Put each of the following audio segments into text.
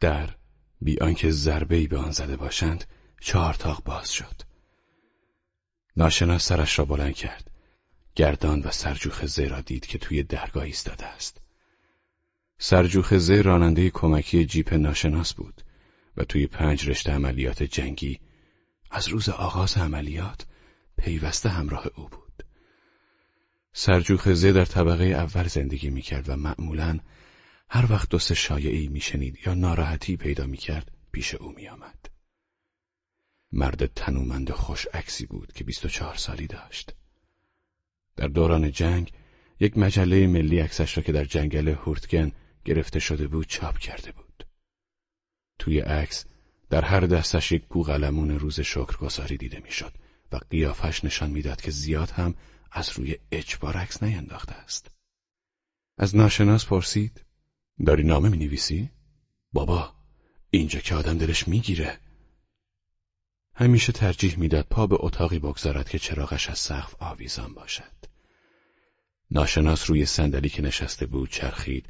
در بی آنکه ضربه‌ای به آن زده باشند چهار تاق باز شد. ناشناس سرش را بلند کرد. گردان و سرجوخ زه را دید که توی درگاه ایستاده است. سرجوخ زه راننده کمکی جیپ ناشناس بود و توی پنج رشته عملیات جنگی از روز آغاز عملیات پیوسته همراه او بود. سرجوخ زه در طبقه اول زندگی می‌کرد و معمولا هر وقت دوست شایعی میشنید یا ناراحتی پیدا می‌کرد پیش او میآمد. مرد تنومند خوش عکسی بود که 24 سالی داشت. در دوران جنگ یک مجله ملی عکسش را که در جنگل هورتگن گرفته شده بود چاپ کرده بود. توی عکس در هر دستش یک بوغلمون روز شکرگزاری دیده می‌شد و قیافش نشان می‌داد که زیاد هم از روی اجبار عکس نینداخته است. از ناشناس پرسید داری نامه می نویسی؟ بابا اینجا که آدم دلش می‌گیره. همیشه ترجیح می‌داد پا به اتاقی بگذارد که چراغش از سقف آویزان باشد. ناشناس روی صندلی که نشسته بود چرخید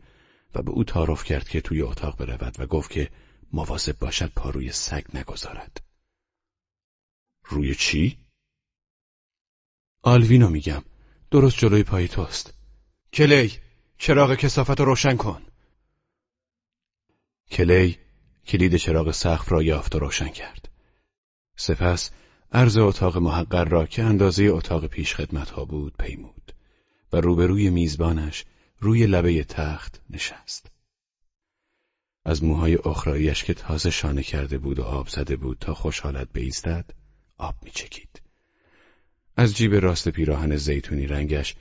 و به او تعارف کرد که توی اتاق برود و گفت که مواظب باشد پا روی سگ نگذارد. روی چی؟ آلوینو میگم. درست جلوی پای توست. کلی، چراغ کسافت رو روشن کن. کلی کلید چراغ سقف را یافت و روشن کرد. سپس عرض اتاق محقر را که اندازه اتاق پیش خدمت ها بود پیمود و روبروی میزبانش روی لبه تخت نشست. از موهای اخرایش که تازه شانه کرده بود و آب زده بود تا خوشحالت بیستد آب میچکید. از جیب راست پیراهن زیتونی رنگش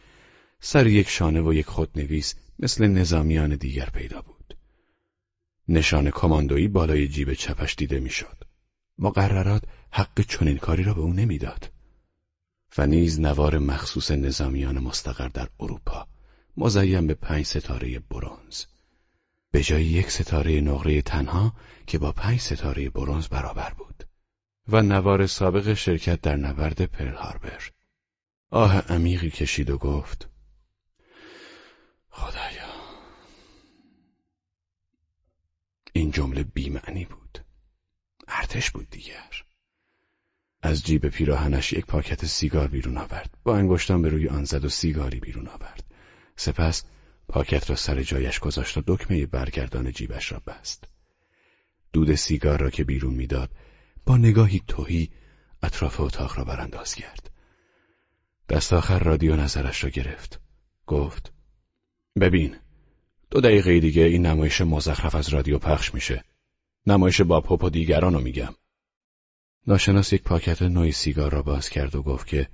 سر یک شانه و یک خودنویس مثل نظامیان دیگر پیدا بود. نشان کماندویی بالای جیب چپش دیده می‌شد. مقررات حق چنین کاری را به او نمی‌داد. و نیز نوار مخصوص نظامیان مستقر در اروپا مزیم به پنج ستاره برونز. به جای یک ستاره نقره تنها که با پنج ستاره برونز برابر بود و نوار سابق شرکت در نبرد پرل هاربر آه عمیقی کشید و گفت این جمله بیمعنی بود ارتش بود دیگر از جیب پیراهنش یک پاکت سیگار بیرون آورد با انگشتان به روی آن زد و سیگاری بیرون آورد سپس پاکت را سر جایش گذاشت و دکمه برگردان جیبش را بست. دود سیگار را که بیرون می‌داد با نگاهی توهی اطراف اتاق را برانداز کرد. دست آخر رادیو نظرش را گرفت. گفت ببین دو دقیقه دیگه این نمایش مزخرف از رادیو پخش میشه. نمایش با پاپ و دیگران رو میگم. ناشناس یک پاکت نوعی سیگار را باز کرد و گفت که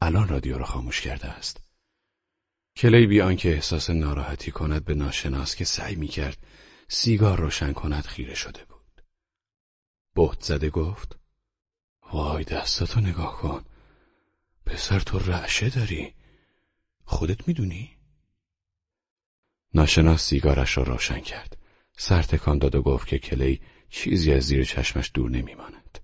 الان رادیو را خاموش کرده است. کلی بی آنکه احساس ناراحتی کند به ناشناس که سعی می‌کرد سیگار روشن کند خیره شده بود. بهت زده گفت وای دستاتو نگاه کن پسر تو رعشه داری خودت می‌دونی؟ ناشناس سیگارش را روشن کرد سر تکان داد و گفت که کلی چیزی از زیر چشمش دور نمیماند.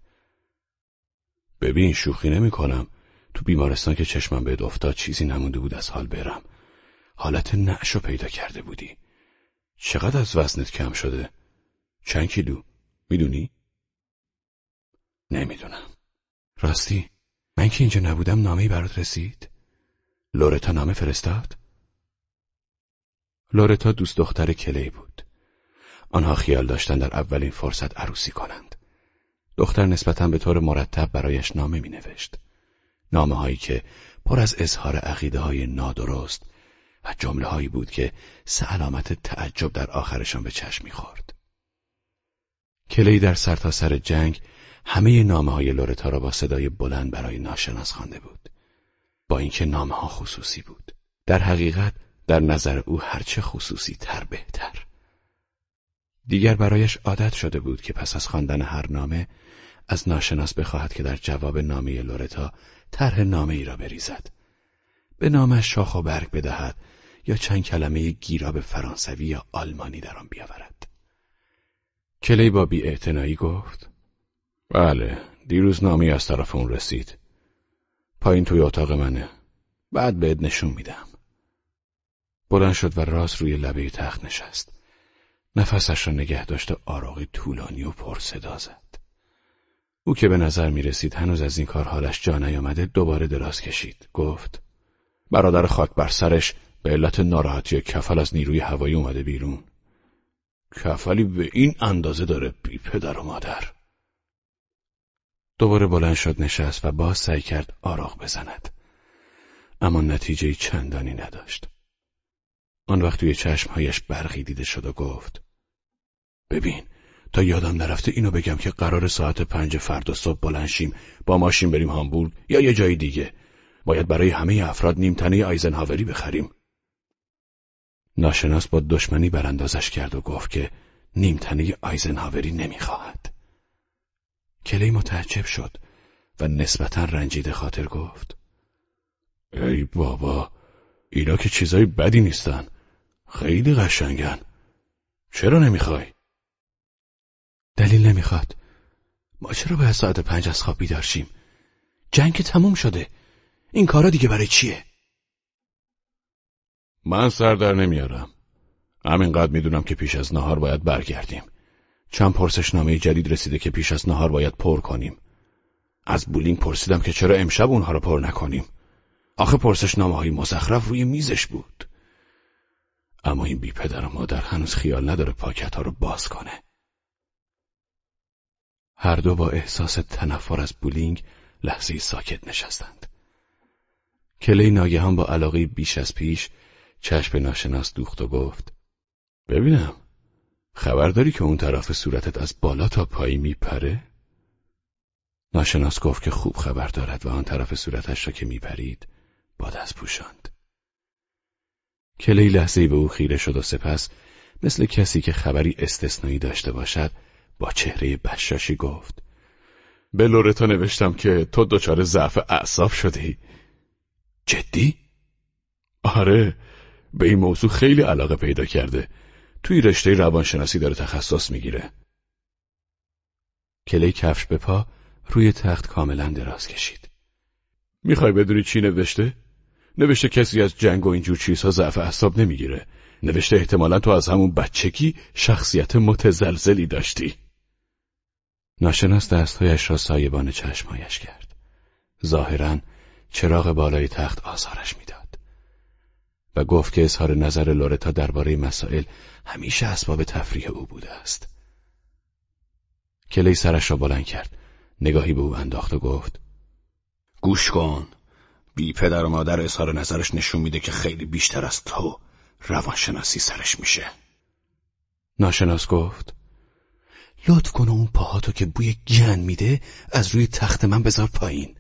ببین شوخی نمی کنم. تو بیمارستان که چشمم به افتاد چیزی نمونده بود از حال برم. حالت نعشو پیدا کرده بودی چقدر از وزنت کم شده؟ چند کیلو؟ می‌دونی؟ نمی‌دونم راستی من که اینجا نبودم نامهی برات رسید؟ لورتا نامه فرستاد؟ لورتا دوست دختر کلی بود آنها خیال داشتن در اولین فرصت عروسی کنند دختر نسبتا به طور مرتب برایش نامه می نوشت نامه هایی که پر از اظهار عقیده های نادرست و جمله هایی بود که سه علامت تعجب در آخرشان به چشم می‌خورد. کلی در سرتاسر سر جنگ همه نامه های لورتا را با صدای بلند برای ناشناس خوانده بود. با اینکه نامه ها خصوصی بود. در حقیقت در نظر او هرچه خصوصی تر بهتر. دیگر برایش عادت شده بود که پس از خواندن هر نامه از ناشناس بخواهد که در جواب نامه لورتا طرح نامه ای را بریزد. به نامش شاخ و برگ بدهد یا چند کلمه گیراب فرانسوی یا آلمانی در آن بیاورد. کلی با بی گفت بله دیروز نامی از طرف اون رسید. پایین توی اتاق منه. بعد بهت نشون میدم. بلند شد و راست روی لبه تخت نشست. نفسش را نگه داشت و آراغی طولانی و پرصدا زد. او که به نظر می رسید هنوز از این کار حالش جا نیامده دوباره دراز کشید. گفت برادر خاک بر سرش به علت ناراحتی کفل از نیروی هوایی اومده بیرون. کفلی به این اندازه داره بی پدر و مادر. دوباره بلند شد نشست و باز سعی کرد آراغ بزند. اما نتیجه چندانی نداشت. آن وقت توی چشمهایش برقی دیده شد و گفت ببین تا یادم نرفته اینو بگم که قرار ساعت پنج فردا صبح بلند شیم با ماشین بریم هامبورگ یا یه جای دیگه. باید برای همه افراد نیمتنه آیزنهاوری بخریم. ناشناس با دشمنی براندازش کرد و گفت که نیمتنه آیزنهاوری نمی‌خواهد. کلی متعجب شد و نسبتا رنجیده خاطر گفت ای بابا اینا که چیزای بدی نیستن. خیلی قشنگن. چرا نمی‌خوای؟ دلیل نمی‌خواد. ما چرا باید ساعت پنج از خواب بیدار شیم؟ جنگ تموم شده. این کارا دیگه برای چیه؟ من سر در نمیارم. همینقدر می‌دونم که پیش از نهار باید برگردیم. چند پرسشنامه جدید رسیده که پیش از نهار باید پر کنیم. از بولینگ پرسیدم که چرا امشب اونها رو پر نکنیم. آخه پرسشنامه های مزخرف روی میزش بود اما این بی پدر و مادر هنوز خیال نداره پاکت ها رو باز کنه هر دو با احساس تنفر از بولینگ لحظه ساکت نشستند. کلی ناگهان با علاقه بیش از پیش چشم ناشناس دوخت و گفت ببینم خبر داری که اون طرف صورتت از بالا تا پایی میپره؟ ناشناس گفت که خوب خبر دارد و آن طرف صورتش را که میپرید باد از پوشاند. کلی لحظه به او خیره شد و سپس مثل کسی که خبری استثنایی داشته باشد با چهره بشاشی گفت به لورتا نوشتم که تو دچار ضعف اعصاب شدی جدی؟ آره به این موضوع خیلی علاقه پیدا کرده توی رشته روانشناسی داره تخصص می‌گیره کلی کفش به پا روی تخت کاملا دراز کشید می‌خوای بدونی چی نوشته؟ نوشته کسی از جنگ و اینجور چیزها ضعف اعصاب نمی‌گیره. نوشته احتمالا تو از همون بچگی شخصیت متزلزلی داشتی. ناشناس دستهایش را سایبان چشمهایش کرد. ظاهرا چراغ بالای تخت آزارش می‌داد. و گفت که اظهار نظر لورتا درباره مسائل همیشه اسباب تفریح او بوده است. کلی سرش را بلند کرد. نگاهی به او انداخت و گفت گوش کن. بی پدر و مادر اظهار نظرش نشون میده که خیلی بیشتر از تو روانشناسی سرش میشه. ناشناس گفت لطف کن اون پاهاتو که بوی گن میده از روی تخت من بذار پایین.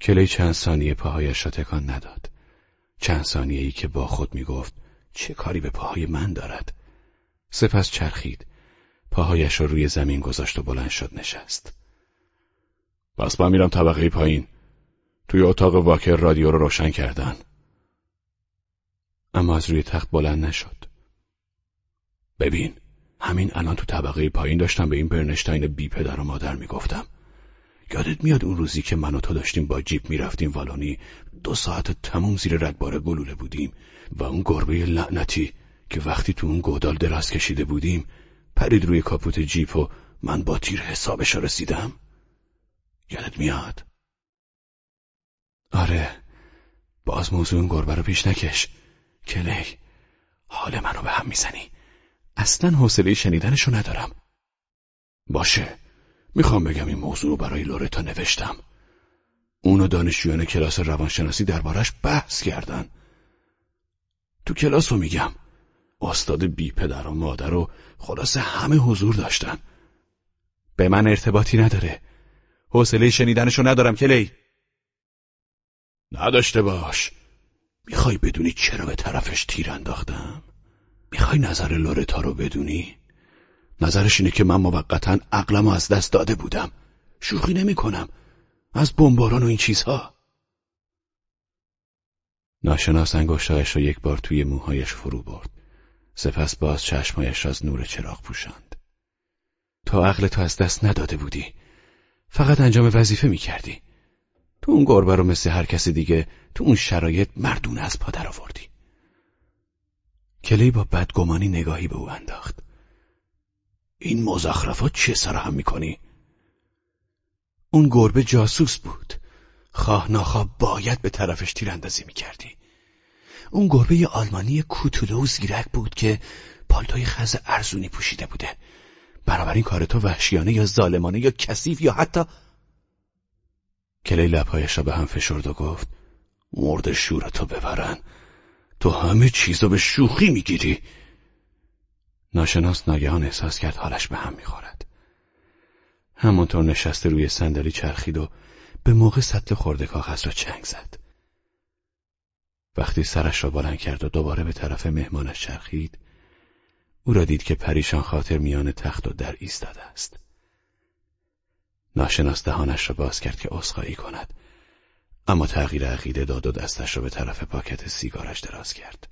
کلی چند ثانیه پاهایش را تکان نداد. چند ثانیه ای که با خود می‌گفت چه کاری به پاهای من دارد؟ سپس چرخید. پاهایش را روی زمین گذاشت و بلند شد نشست. پس من میرم طبقه پایین. توی اتاق واکر رادیو رو روشن کردن. اما از روی تخت بلند نشد. ببین همین الان تو طبقه پایین داشتم به این برنشتاین بی پدر و مادر می‌گفتم. یادت میاد اون روزی که من و تو داشتیم با جیپ می‌رفتیم والونی؟ دو ساعت تموم زیر ردبار گلوله بودیم و اون گربه لعنتی که وقتی تو اون گودال دراز کشیده بودیم پرید روی کاپوت جیپ و من با تیر حسابش رسیدم. یادت میاد؟ آره. باز موضوع اون گربه رو پیش نکش. کلی. حال منو به هم می‌زنی. اصلا حوصله شنیدنشو ندارم. باشه. می‌خوام بگم این موضوع رو برای لورتا نوشتم. اون و دانشجویان کلاس روانشناسی دربارش بحث کردن. تو کلاس رو میگم. استاد بی پدر و مادر و خلاصه همه حضور داشتن. به من ارتباطی نداره. حوصله شنیدنشو ندارم کلی. نداشته باش. می‌خوای بدونی چرا به طرفش تیر انداختم؟ می‌خوای نظر لورتا رو بدونی؟ نظرش اینه که من موقتا عقلمو از دست داده بودم. شوخی نمی کنم از بمباران و این چیزها. ناشناس انگشتایش رو یک بار توی موهایش فرو برد. سپس باز چشمایش را از نور چراغ پوشاند. تو عقل تو از دست نداده بودی. فقط انجام وظیفه می‌کردی. تو اون گربه رو مثل هر کسی دیگه تو اون شرایط مردون از پا آوردی. کلی با بدگمانی نگاهی به او انداخت. این مزخرفات چه سر هم می‌کنی؟ اون گربه جاسوس بود. خواه ناخواه باید به طرفش تیراندازی می‌کردی. اون گربه آلمانی کوتوله و زیرک بود که پالتوی خز ارزونی پوشیده بوده. بنابراین کار تو وحشیانه یا ظالمانه یا کثیف یا حتی کلی لبهایش را به هم فشرد و گفت مرد شورتو ببرن. تو همه چیزو به شوخی می‌گیری. ناشناس ناگهان احساس کرد حالش به هم می‌خورد. همانطور نشسته روی صندلی چرخید و به موقع سطل خورده کاغذ را چنگ زد. وقتی سرش را بلند کرد و دوباره به طرف مهمانش چرخید او را دید که پریشان خاطر میان تخت و در ایستاده است. ناشناس دهانش را باز کرد که عذرخواهی کند. اما تغییر عقیده داد و دستش را به طرف پاکت سیگارش دراز کرد.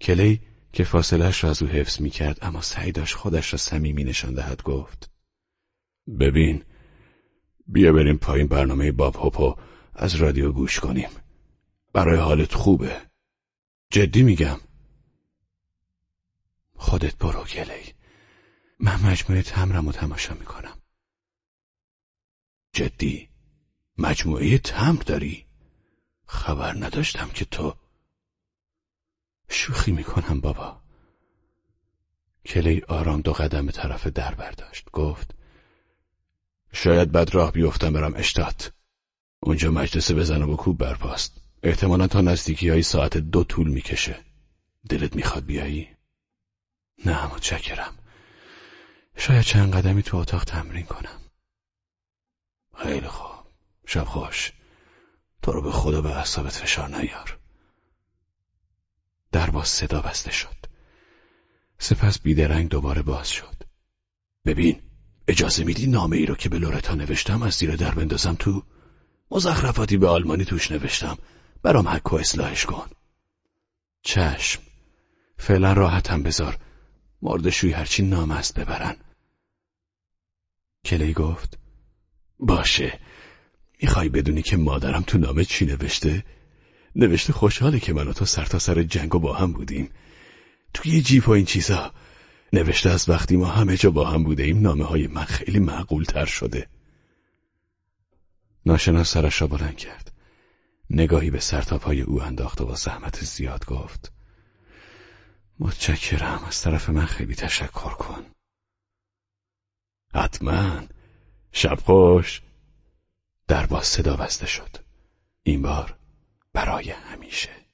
کلی که فاصلش را از او حفظ می کرد اما سعی داشت خودش را صمیمی نشان دهد گفت ببین بیا بریم پایین برنامه باب هوپو از رادیو گوش کنیم. برای حالت خوبه. جدی میگم. خودت برو کلی. من مجموعه تمرم و تماشا می‌کنم. جدی؟ مجموعه تمر داری؟ خبر نداشتم که تو شوخی می‌کنم بابا. کلی آرام دو قدم طرف در برداشت. گفت شاید بد راه بیفتم برم اشتات. اونجا مجلس بزن و بکوب برپاست. احتمالا تا نزدیکی های ساعت دو طول می‌کشه. دلت می‌خواد بیایی؟ نه متشکرم. شاید چند قدمی تو اتاق تمرین کنم. خیلی خوب. شب خوش. تو رو به خدا به اعصابت فشار نیار. در باز صدا بسته شد. سپس بیدرنگ دوباره باز شد. ببین اجازه میدی نامه ای رو که به لورتا نوشتم از زیر در بندازم تو؟ مزخرفاتی به آلمانی توش نوشتم. برام حک و اصلاحش کن. چشم. فعلا راحتم بذار. مردشوی هرچی نام است ببرن. کلی گفت. باشه. می‌خوای بدونی که مادرم تو نامه چی نوشته؟ نوشته خوشحاله که من و تو سر تا سر جنگ و با هم بودیم. توی جیپ و این چیزا. نوشته از وقتی ما همه جا با هم بوده ایم نامه های من خیلی معقول تر شده. ناشناس سرش را بلند کرد. نگاهی به سرتاپای او انداخت و با زحمت زیاد گفت. متشکرم. از طرف من خیلی تشکر کن. حتما. شب خوش در باز صدا بسته شد. این بار برای همیشه.